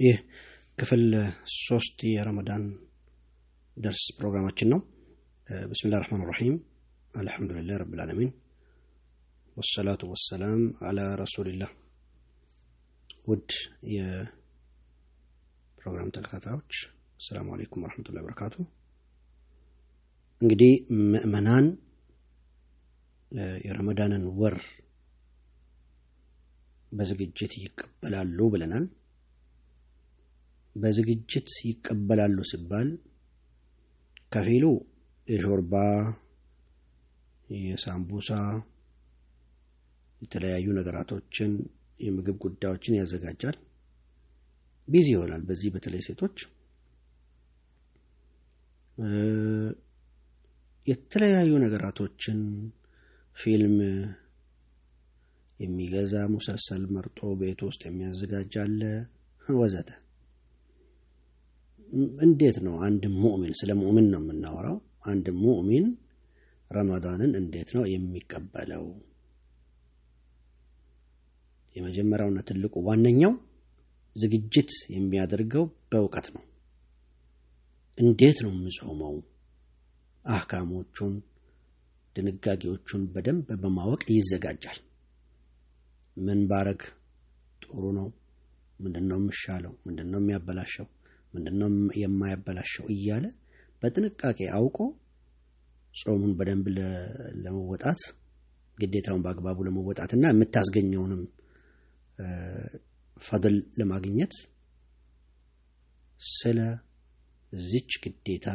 ይህ ክፍል ሶስት የረመዳን ደርስ ፕሮግራማችን ነው። ብስሚላህ ረህማን ራሒም አልሐምዱሊላህ ረብልዓለሚን ወሰላቱ ወሰላም አላ ረሱሊላህ። ውድ የፕሮግራም ተከታታዮች አሰላሙ አለይኩም ወረሕመቱላሂ ወበረካቱ። እንግዲህ ምእመናን የረመዳንን ወር በዝግጅት ይቀበላሉ ብለናል። በዝግጅት ይቀበላሉ ሲባል ከፊሉ የሾርባ፣ የሳምቡሳ፣ የተለያዩ ነገራቶችን የምግብ ጉዳዮችን ያዘጋጃል። ቢዚ ይሆናል። በዚህ በተለይ ሴቶች የተለያዩ ነገራቶችን ፊልም የሚገዛ ሙሰልሰል መርጦ ቤት ውስጥ የሚያዘጋጅ አለ ወዘተ። እንዴት ነው አንድ ሙእሚን ስለ ሙእሚን ነው የምናወራው። አንድ ሙእሚን ረመዳንን እንዴት ነው የሚቀበለው? የመጀመሪያውና ትልቁ ዋነኛው ዝግጅት የሚያደርገው በእውቀት ነው። እንዴት ነው የምጾመው? አህካሞቹን ድንጋጌዎቹን በደንብ በማወቅ ይዘጋጃል። ምን ባረግ ጥሩ ነው? ምንድን ነው የሚሻለው? ምንድን ነው የሚያበላሸው? ምንድን ነው የማያበላሸው? እያለ በጥንቃቄ አውቆ ጾሙን በደንብ ለመወጣት ግዴታውን በአግባቡ ለመወጣት እና የምታስገኘውንም ፈድል ለማግኘት ስለ ዚች ግዴታ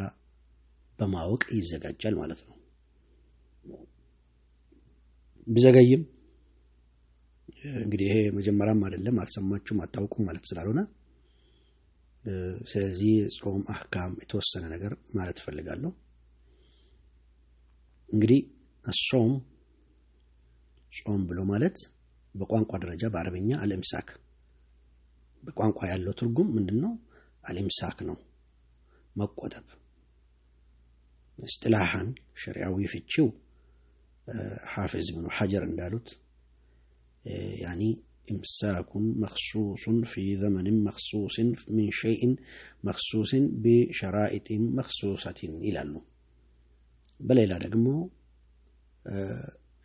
በማወቅ ይዘጋጃል ማለት ነው። ቢዘገይም እንግዲህ ይሄ መጀመሪያም አይደለም፣ አልሰማችሁም፣ አታውቁም ማለት ስላልሆነ ስለዚህ ጾም አህካም የተወሰነ ነገር ማለት እፈልጋለሁ። እንግዲህ ጾም ጾም ብሎ ማለት በቋንቋ ደረጃ በአረበኛ አልእምሳክ በቋንቋ ያለው ትርጉም ምንድን ነው? አልኢምሳክ ነው፣ መቆጠብ። እስጥላሃን ሸሪዓዊ ፍቺው ሓፊዝ ብኑ ሐጀር እንዳሉት ያኒ ኢምሳኩን መክሱሱን ፊ ዘመንን መክሱስን ሚን ሸይእን መክሱስን ቢሸራኢጢን መክሱሰቲን ይላሉ። በሌላ ደግሞ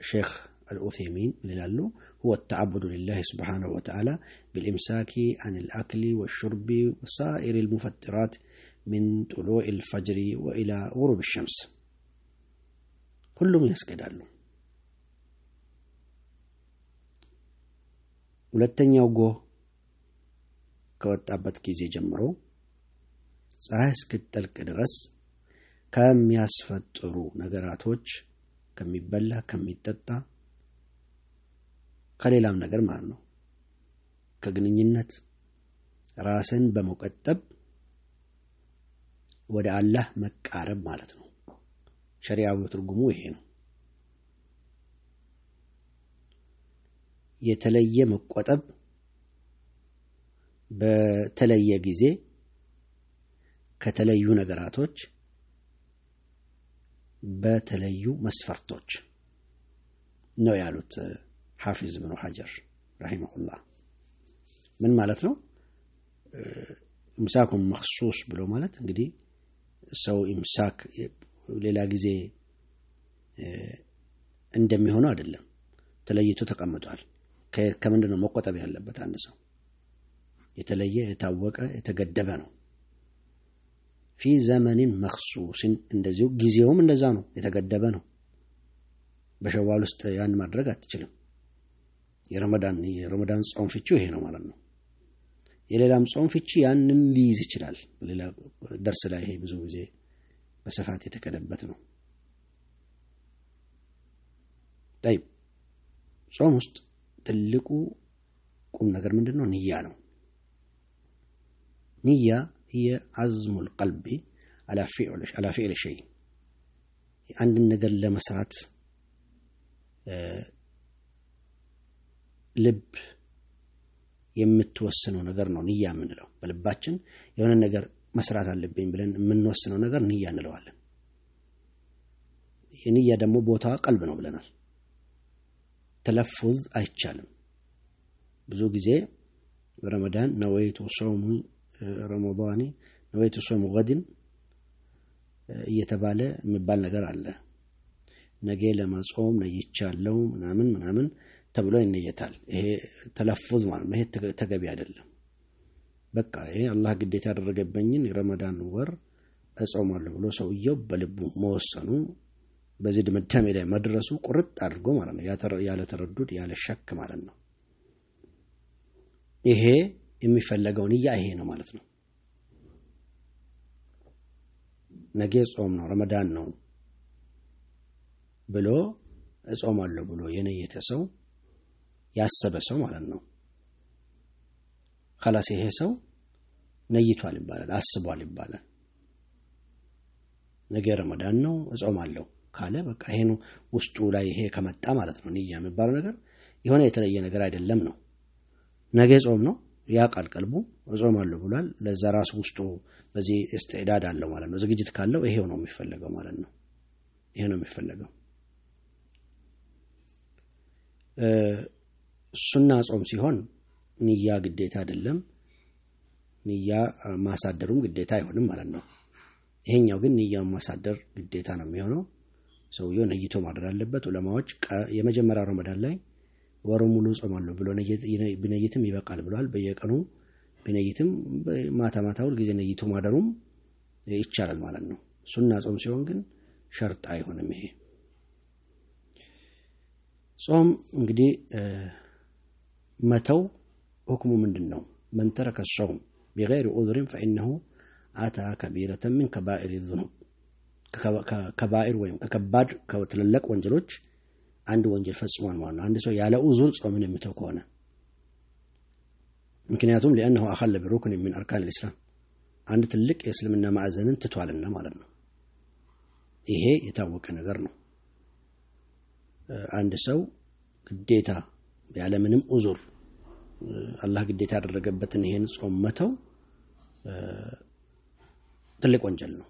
ሼክ አልኡቴሚን ምን ይላሉ? ሁወ ተዓቡዱ ሊላህ ስብሓነሁ ወተዓላ ብልኢምሳኪ አን ልአክሊ ወሹርቢ ወሳኢር ልሙፈጥራት ሚን ጡሉዕ ልፈጅሪ ወኢላ ጉሩብ ሸምስ። ሁሉም ያስገዳሉ። ሁለተኛው ጎህ ከወጣበት ጊዜ ጀምሮ ፀሐይ እስክትጠልቅ ድረስ ከሚያስፈጥሩ ነገራቶች ከሚበላ ከሚጠጣ ከሌላም ነገር ማለት ነው ከግንኙነት ራስን በመቆጠብ ወደ አላህ መቃረብ ማለት ነው። ሸሪዓዊ ትርጉሙ ይሄ ነው። የተለየ መቆጠብ በተለየ ጊዜ ከተለዩ ነገራቶች በተለዩ መስፈርቶች ነው ያሉት ሓፊዝ ብኑ ሐጀር رحمه الله። ምን ማለት ነው? إمساك مخصوص ብሎ ማለት እንግዲህ ሰው إمساك ሌላ ጊዜ እንደሚሆነው አይደለም፣ ተለይቶ ተቀምጧል። ከምንድን ነው መቆጠብ ያለበት? አንድ ሰው የተለየ የታወቀ የተገደበ ነው። ፊ ዘመኒን መክሱስን እንደዚሁ ጊዜውም እንደዛ ነው፣ የተገደበ ነው። በሸዋል ውስጥ ያን ማድረግ አትችልም። የረመዳን የረመዳን ጾም ፍቺው ይሄ ነው ማለት ነው። የሌላም ጾም ፍቺ ያንን ሊይዝ ይችላል። ሌላ ደርስ ላይ ይሄ ብዙ ጊዜ በስፋት የተከደበት ነው። ጠይብ ጾም ውስጥ ትልቁ ቁም ነገር ምንድን ነው? ንያ ነው። ንያ ህየ አዝሙል ቀልቢ አላ ፊዕል ሸይ አንድን ነገር ለመስራት ልብ የምትወስነው ነገር ነው ንያ የምንለው። በልባችን የሆነ ነገር መስራት አለብኝ ብለን የምንወስነው ነገር ንያ እንለዋለን። የንያ ደግሞ ቦታ ቀልብ ነው ብለናል። ተለፉዝ አይቻልም። ብዙ ጊዜ ረመዳን ነወይቱ ሶሙ ረመዳኒ ነወይቱ ሶሙ ገድን እየተባለ የሚባል ነገር አለ። ነገ ለመጾም ነይቻለው ምናምን ምናምን ተብሎ ይነየታል። ይሄ ተለፉዝ ማለት ነው። ይሄ ተገቢ አይደለም። በቃ ይሄ አላህ ግዴታ ያደረገብኝን የረመዳን ወር እጾማለሁ ብሎ ሰውየው በልቡ መወሰኑ በዚህ ድምዳሜ ላይ መድረሱ ቁርጥ አድርጎ ማለት ነው፣ ያለ ተረዱድ ያለ ሸክ ማለት ነው። ይሄ የሚፈለገው ንያ ይሄ ነው ማለት ነው። ነገ ጾም ነው ረመዳን ነው ብሎ እጾማለሁ ብሎ የነየተ ሰው ያሰበ ሰው ማለት ነው። ከላስ ይሄ ሰው ነይቷል ይባላል፣ አስቧል ይባላል። ነገ ረመዳን ነው እጾማለሁ ካለ በቃ ይሄ ውስጡ ላይ ይሄ ከመጣ ማለት ነው። ንያ የሚባለው ነገር የሆነ የተለየ ነገር አይደለም ነው። ነገ ጾም ነው ያ ቃል ቀልቡ እጾማለሁ ብሏል። ለዛ ራሱ ውስጡ በዚህ እስትዕዳድ አለው ማለት ነው። ዝግጅት ካለው ይሄው ነው የሚፈለገው ማለት ነው። ይሄ ነው የሚፈለገው። ሱና ጾም ሲሆን ንያ ግዴታ አይደለም። ንያ ማሳደሩም ግዴታ አይሆንም ማለት ነው። ይሄኛው ግን ንያውን ማሳደር ግዴታ ነው የሚሆነው። ሰውየው ነይቶ ማድረግ አለበት። ዑለማዎች የመጀመሪያው ረመዳን ላይ ወሩ ሙሉ ጾማለሁ ብሎ ቢነይትም ይበቃል ብለዋል። በየቀኑ ቢነይትም ማታ ማታ ሁል ጊዜ ነይቶ ማደሩም ይቻላል ማለት ነው። ሱና ጾም ሲሆን ግን ሸርጥ አይሆንም። ይሄ ጾም እንግዲህ መተው ሁክሙ ምንድን ነው? من ترك الصوم بغير عذر فإنه أتى كبيرة من كبائر الذنوب كبائر ወይም ከከባድ ከትልልቅ ወንጀሎች አንድ ወንጀል ፈጽሟል ማለት ነው። አንድ ሰው ያለ عذر ጾምን የሚተው ከሆነ ምክንያቱም لأنه أخل بركن من أركان الإسلام አንድ ትልቅ የእስልምና ማዕዘንን ትቷልና ማለት ነው። ይሄ የታወቀ ነገር ነው። አንድ ሰው ግዴታ ያለምንም ኡዙር አላህ ግዴታ ያደረገበትን ይሄን ጾም መተው ትልቅ ወንጀል ነው።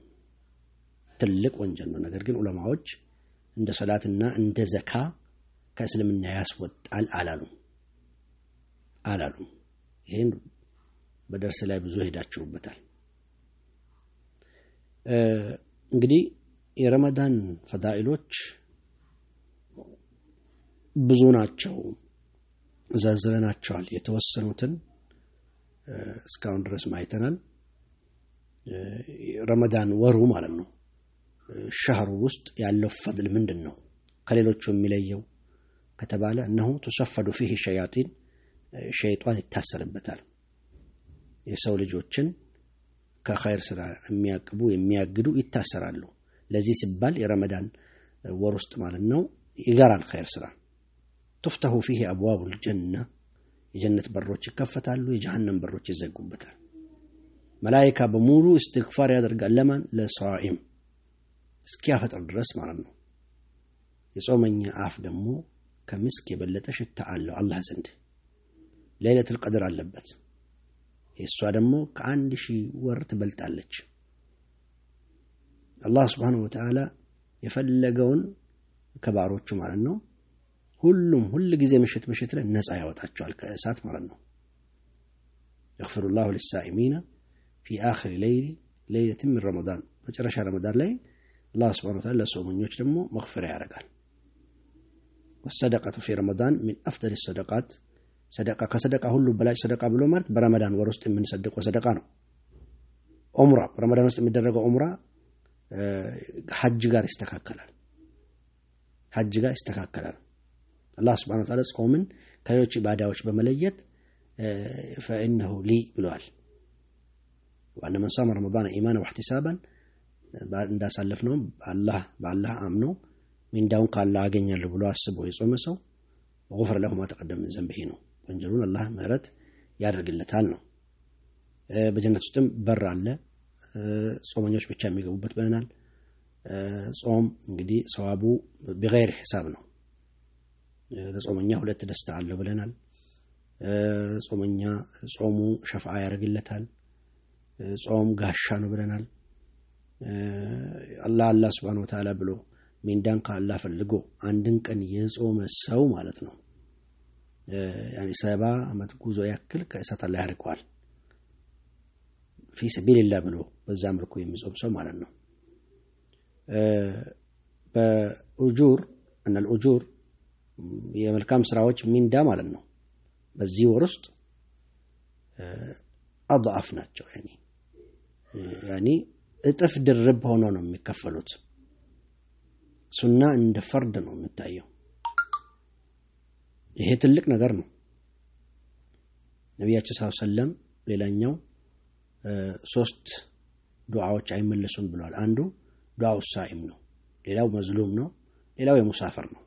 ትልቅ ወንጀል ነው። ነገር ግን ዑለማዎች እንደ ሰላትና እንደ ዘካ ከእስልምና ያስወጣል አላሉም አላሉም። ይህን በደርስ ላይ ብዙ ሄዳችሁበታል። እንግዲህ የረመዳን ፈዳኢሎች ብዙ ናቸው፣ ዘርዝረናቸዋል። የተወሰኑትን እስካሁን ድረስ ማይተናል። ረመዳን ወሩ ማለት ነው ሻህሩ ውስጥ ያለው ፈድል ምንድን ነው ከሌሎቹ የሚለየው ከተባለ እነሁ ቱሰፈዱ ፊህ ሸያጢን ሸይጧን ይታሰርበታል። የሰው ልጆችን ከኸይር ስራ የሚያቅቡ የሚያግዱ ይታሰራሉ። ለዚህ ሲባል የረመዳን ወር ውስጥ ማለት ነው ይገራል ኸይር ስራ። ቱፍተሁ ፊህ አብዋቡ ልጀና የጀነት በሮች ይከፈታሉ፣ የጀሃነም በሮች ይዘጉበታል። መላይካ በሙሉ እስትግፋር ያደርጋል። ለማን? ለሷኢም እስኪያፈጥር ድረስ ማለት ነው። የጾመኛ አፍ ደግሞ ከምስክ የበለጠ ሽታ አለው አላህ ዘንድ። ሌለቱል ቀድር አለበት። የእሷ ደግሞ ከአንድ ሺህ ወር ትበልጣለች። አላህ ስብሓነሁ ወተዓላ የፈለገውን ከባሮቹ ማለት ነው ሁሉም ሁል ጊዜ ምሽት ምሽት ላይ ነፃ ያወጣቸዋል ከእሳት ማለት ነው። የግፊሩ ላሁ ሊሳኢሚና ፊ አኺሪ ሌይሊ ሌይለትን ምን ረመዳን መጨረሻ ረመዳን ላይ አላህ ስብሓነሁ ወተዓላ ለጾመኞች ደግሞ መግፊራ ያደርጋል። ወሰደቀቱ ፊ ረመዳን ሚን አፍደል ሰደቃት ሰደቃ ከሰደቃ ሁሉ በላጭ ሰደቃ ብሎ ማለት በረመዳን ወር ውስጥ የምንሰድቀው ሰደቃ ነው። ኦምራ በረመዳን ውስጥ የሚደረገው ኦምራ ሐጅ ጋር ይስተካከላል። ሐጅ ጋር ይስተካከላል። አላህ ስብሓነሁ ወተዓላ ጾምን ከሌሎች ኢባዳዎች በመለየት ፈኢነሁ ሊ ብለዋል። ዋነ መን ረመዳን ኢማን ወሕቲሳባን እንዳሳለፍ ነው በአላህ አምኖ ሚንዳውን ከአላህ አገኛለሁ ብሎ አስቦ የጾመ ሰው ጉፍረ ለሁ ማ ተቀደመ ሚን ዘንቢሂ ነው። ወንጀሉን አላህ ምህረት ያደርግለታል ነው። በጀነት ውስጥም በር አለ፣ ጾመኞች ብቻ የሚገቡበት ብለናል። ጾም እንግዲህ ሰዋቡ ቢገይር ሒሳብ ነው። ለጾመኛ ሁለት ደስታ አለው ብለናል። ጾመኛ ጾሙ ሸፍዓ ያደርግለታል። ጾም ጋሻ ነው ብለናል። አላህ አላህ ስብሓነሁ ወተዓላ ብሎ ሚንዳን ከአላህ ፈልጎ አንድን ቀን የጾመ ሰው ማለት ነው ሰባ ዓመት ጉዞ ያክል ከእሳት ላይ ያርቀዋል። ፊ ሰቢልላህ ብሎ በዛ መልኩ የሚጾም ሰው ማለት ነው። በኡጁር እና ልኡጁር የመልካም ስራዎች ሚንዳ ማለት ነው። በዚህ ወር ውስጥ አضዓፍ ናቸው። ያኒ እጥፍ ድርብ ሆኖ ነው የሚከፈሉት። ሱና እንደ ፈርድ ነው የሚታየው። ይሄ ትልቅ ነገር ነው። ነቢያችን ስ ሰለም ሌላኛው ሶስት ዱዓዎች አይመለሱም ብለዋል። አንዱ ዱዓው ሳኢም ነው፣ ሌላው መዝሉም ነው፣ ሌላው የሙሳፈር ነው።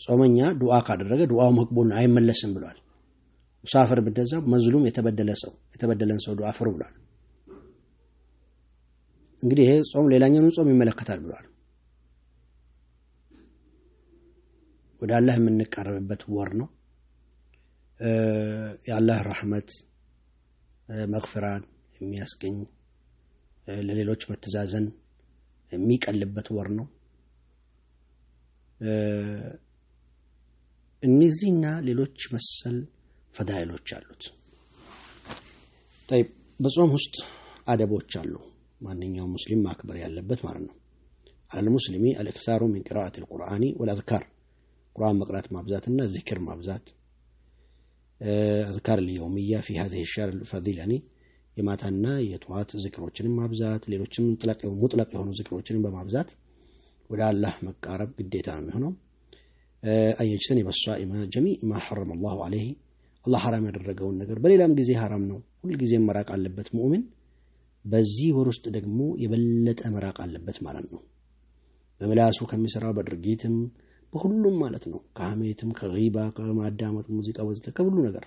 ጾመኛ ዱዓ ካደረገ ዱዓው መቅቡል አይመለስም ብለዋል። ሙሳፈር ብንደዛው መዝሉም የተበደለ ሰው የተበደለን ሰው ዱዓ ፍሩ ብለዋል። እንግዲህ ይሄ ጾም ሌላኛውን ጾም ይመለከታል ብለዋል። ወደ አላህ የምንቃረብበት ወር ነው። የአላህ ረሕመት መግፍራን የሚያስገኝ ለሌሎች መተዛዘን የሚቀልበት ወር ነው። እነዚህና ሌሎች መሰል ፈዳይሎች አሉት። በጾም ውስጥ አደቦች አሉ። ማንኛውም ሙስሊም ማክበር ያለበት ማለት ነው። አለል ሙስሊሚ አልኢክሳሩ ሚን ቂራአት አልቁርአኒ ወልአዝካር ቁርአን መቅራት ማብዛትና ዚክር ማብዛት አዝካር ልየውምያ ፊ ሀዚህ ሻር ፈዲለኒ የማታና የጠዋት ዝክሮችንም ማብዛት ሌሎችም ሙጥለቅ የሆኑ ዝክሮችንም በማብዛት ወደ አላህ መቃረብ ግዴታ ነው የሚሆነው። አየጅተን የበሷኢመ ጀሚ ማ ሐረመ አላሁ አለይህ አላህ ሐራም ያደረገውን ነገር በሌላም ጊዜ ሐራም ነው፣ ሁልጊዜም መራቅ አለበት ሙእሚን። በዚህ ወር ውስጥ ደግሞ የበለጠ መራቅ አለበት ማለት ነው። በምላሱ ከሚሰራው በድርጊትም በሁሉም ማለት ነው። ከሐሜትም፣ ከሪባ፣ ከማዳመጥ፣ ሙዚቃ ወዘተ ከሁሉ ነገር።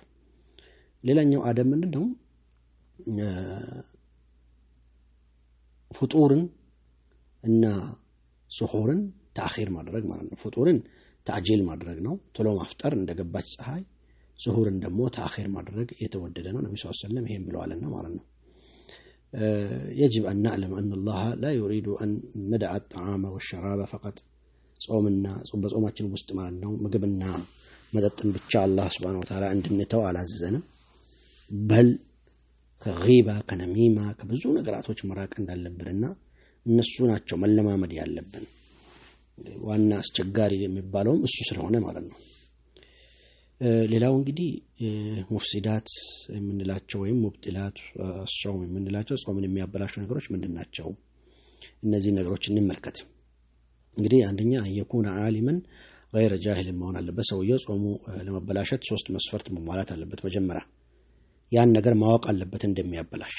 ሌላኛው አደብ ምንድን ነው? ፍጡርን እና ስሑርን ተአኺር ማድረግ ማለት ነው። ፍጡርን ተአጂል ማድረግ ነው፣ ቶሎ ማፍጠር እንደገባች ፀሐይ። ስሑርን ደግሞ ተአኺር ማድረግ የተወደደ ነው። ነቢ ስ ሰለም ይሄን ብለዋልና ማለት ነው። የጅብ አን ናዕለም አን ላሃ ላ ዩሪዱ አን ነድዐ ጣዓመ ወሸራበ ፈቀጥ ጾምና በጾማችን ውስጥ ማለት ነው ምግብና መጠጥን ብቻ አላህ ስብሐነሁ ወተዓላ እንድንተው አላዘዘንም። በል ከጊባ ከነሚማ ከብዙ ነገራቶች መራቅ እንዳለብንና እነሱ ናቸው መለማመድ ያለብን። ዋና አስቸጋሪ የሚባለውም እሱ ስለሆነ ማለት ነው። ሌላው እንግዲህ ሙፍሲዳት የምንላቸው ወይም ሙብጢላት ጾም የምንላቸው ጾምን የሚያበላሹ ነገሮች ምንድን ናቸው? እነዚህ ነገሮች እንመልከት። እንግዲህ አንደኛ የኩነ ዓሊመን ገይረ ጃሂልን መሆን አለበት። ሰውየው ጾሙ ለመበላሸት ሶስት መስፈርት መሟላት አለበት። መጀመሪያ ያን ነገር ማወቅ አለበት እንደሚያበላሽ።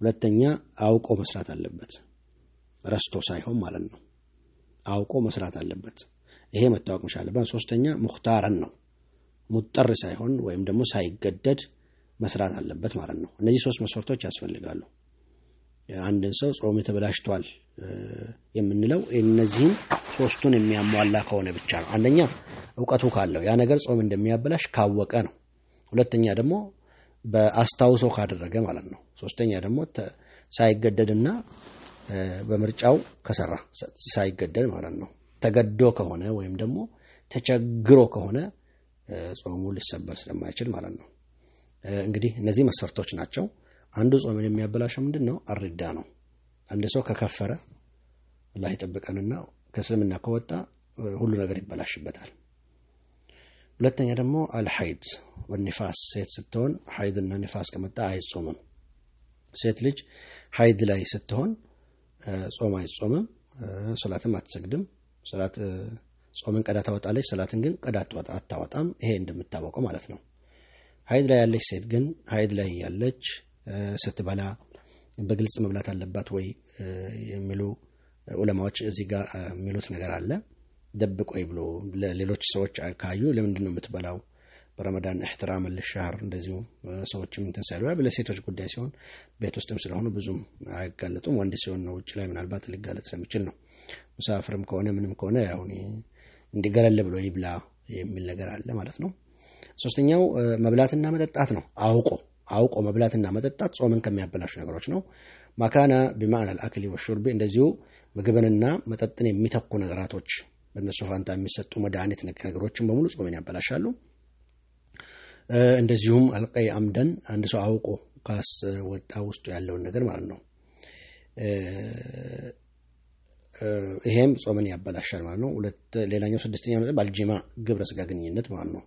ሁለተኛ አውቆ መስራት አለበት፣ ረስቶ ሳይሆን ማለት ነው። አውቆ መስራት አለበት። ይሄ መታወቅ መቻል ሶስተኛ ሙክታረን ነው፣ ሙጠር ሳይሆን ወይም ደግሞ ሳይገደድ መስራት አለበት ማለት ነው። እነዚህ ሶስት መስፈርቶች ያስፈልጋሉ። አንድን ሰው ጾም ተበላሽቷል የምንለው እነዚህን ሶስቱን የሚያሟላ ከሆነ ብቻ ነው። አንደኛ እውቀቱ ካለው ያ ነገር ጾም እንደሚያበላሽ ካወቀ ነው። ሁለተኛ ደግሞ በአስታውሶ ካደረገ ማለት ነው። ሶስተኛ ደግሞ ሳይገደድና በምርጫው ከሰራ ሳይገደድ ማለት ነው። ተገዶ ከሆነ ወይም ደግሞ ተቸግሮ ከሆነ ጾሙ ሊሰበር ስለማይችል ማለት ነው። እንግዲህ እነዚህ መስፈርቶች ናቸው። አንዱ ጾምን የሚያበላሸው ምንድን ነው? አርዳ ነው። አንድ ሰው ከከፈረ አላህ ይጠብቀንና ከእስልምና ከወጣ ሁሉ ነገር ይበላሽበታል። ሁለተኛ ደግሞ አልሐይድ ወኒፋስ ሴት ስትሆን ሐይድና ኒፋስ ከመጣ አይጾምም። ሴት ልጅ ሐይድ ላይ ስትሆን ጾም አይጾምም፣ ሶላትም አትሰግድም። ሶላት ጾምን ቀዳ ታወጣለች፣ ሰላትን ግን ቀዳ አታወጣም። ይሄ እንደምታወቀው ማለት ነው። ሐይድ ላይ ያለች ሴት ግን ሐይድ ላይ ያለች ስትበላ በግልጽ መብላት አለባት ወይ የሚሉ ዑለማዎች እዚህ ጋር የሚሉት ነገር አለ። ደብቅ ወይ ብሎ ለሌሎች ሰዎች ካዩ ለምንድን ነው የምትበላው? በረመዳን እሕትራም ልሻህር እንደዚሁ ሰዎችም እንትን ሳይሉ ለሴቶች ጉዳይ ሲሆን ቤት ውስጥም ስለሆኑ ብዙም አይጋለጡም። ወንድ ሲሆን ነው ውጭ ላይ ምናልባት ሊጋለጥ ስለሚችል ነው። ሙሳፍርም ከሆነ ምንም ከሆነ አሁን እንዲገለል ብሎ ይብላ የሚል ነገር አለ ማለት ነው። ሶስተኛው መብላትና መጠጣት ነው። አውቆ አውቆ መብላትና መጠጣት ጾምን ከሚያበላሹ ነገሮች ነው። ማካና ቢማዕና አልአክሊ ወሹርቢ እንደዚሁ ምግብንና መጠጥን የሚተኩ ነገራቶች በእነሱ ፋንታ የሚሰጡ መድኃኒት ነገሮችን በሙሉ ጾምን ያበላሻሉ። እንደዚሁም አልቀይ አምደን አንድ ሰው አውቆ ካስወጣ ውስጡ ያለውን ነገር ማለት ነው። ይሄም ጾምን ያበላሻል ማለት ነው። ሁለት ሌላኛው ስድስተኛ ነጥብ አልጂማ ግብረ ስጋ ግንኙነት ማለት ነው።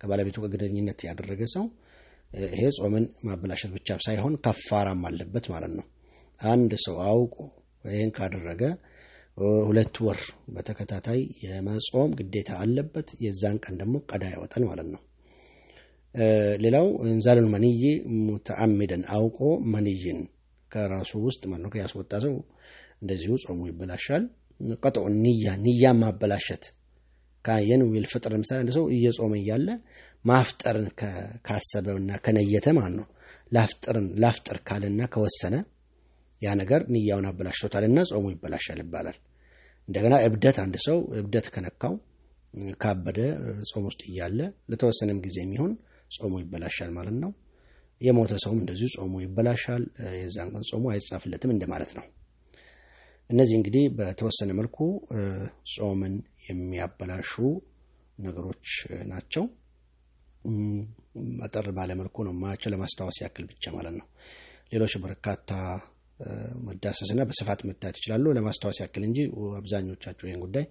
ከባለቤቱ ጋር ግንኙነት ያደረገ ሰው ይሄ ጾምን ማበላሸት ብቻ ሳይሆን ከፋራም አለበት ማለት ነው። አንድ ሰው አውቆ ይህን ካደረገ ሁለት ወር በተከታታይ የመጾም ግዴታ አለበት። የዛን ቀን ደግሞ قضاء ያወጣል ማለት ነው። ሌላው إنزال المني متعمدا አውቆ መንይን ከራሱ ውስጥ ማለት ያስወጣ ሰው እንደዚሁ ጾሙ ይበላሻል። قطع النية نية ማበላሸት كأن ينوي الفطر ለምሳሌ አንድ ሰው እየጾመ እያለ ማፍጠርን ካሰበውና ከነየተ ማለት ነው ላፍጥርን ላፍጥር ካለና ከወሰነ ያ ነገር ንያውን አበላሽቶታልና ጾሙ ይበላሻል ይባላል። እንደገና እብደት አንድ ሰው እብደት ከነካው ካበደ ጾም ውስጥ እያለ ለተወሰነም ጊዜ የሚሆን ጾሙ ይበላሻል ማለት ነው። የሞተ ሰውም እንደዚሁ ጾሙ ይበላሻል። የዛን ቀን ጾሙ አይጻፍለትም እንደማለት ነው። እነዚህ እንግዲህ በተወሰነ መልኩ ጾምን የሚያበላሹ ነገሮች ናቸው። አጠር ባለ መልኩ ነው ማቸው ለማስታወስ ያክል ብቻ ማለት ነው። ሌሎች በርካታ መዳሰስና በስፋት መታየት ይችላሉ። ለማስታወስ ያክል እንጂ አብዛኞቻችሁ ይህን ጉዳይ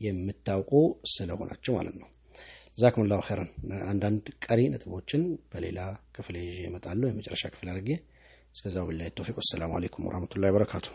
የምታውቁ ስለሆናቸው ማለት ነው። ጀዛኩሙላሁ ኸይረን። አንዳንድ ቀሪ ነጥቦችን በሌላ ክፍል ይዤ እመጣለሁ። የመጨረሻ ክፍል አድርጌ እስከዛው ቢላሂ ተውፊቅ። ወሰላሙ አለይኩም ወረህመቱላሂ ወበረካቱ።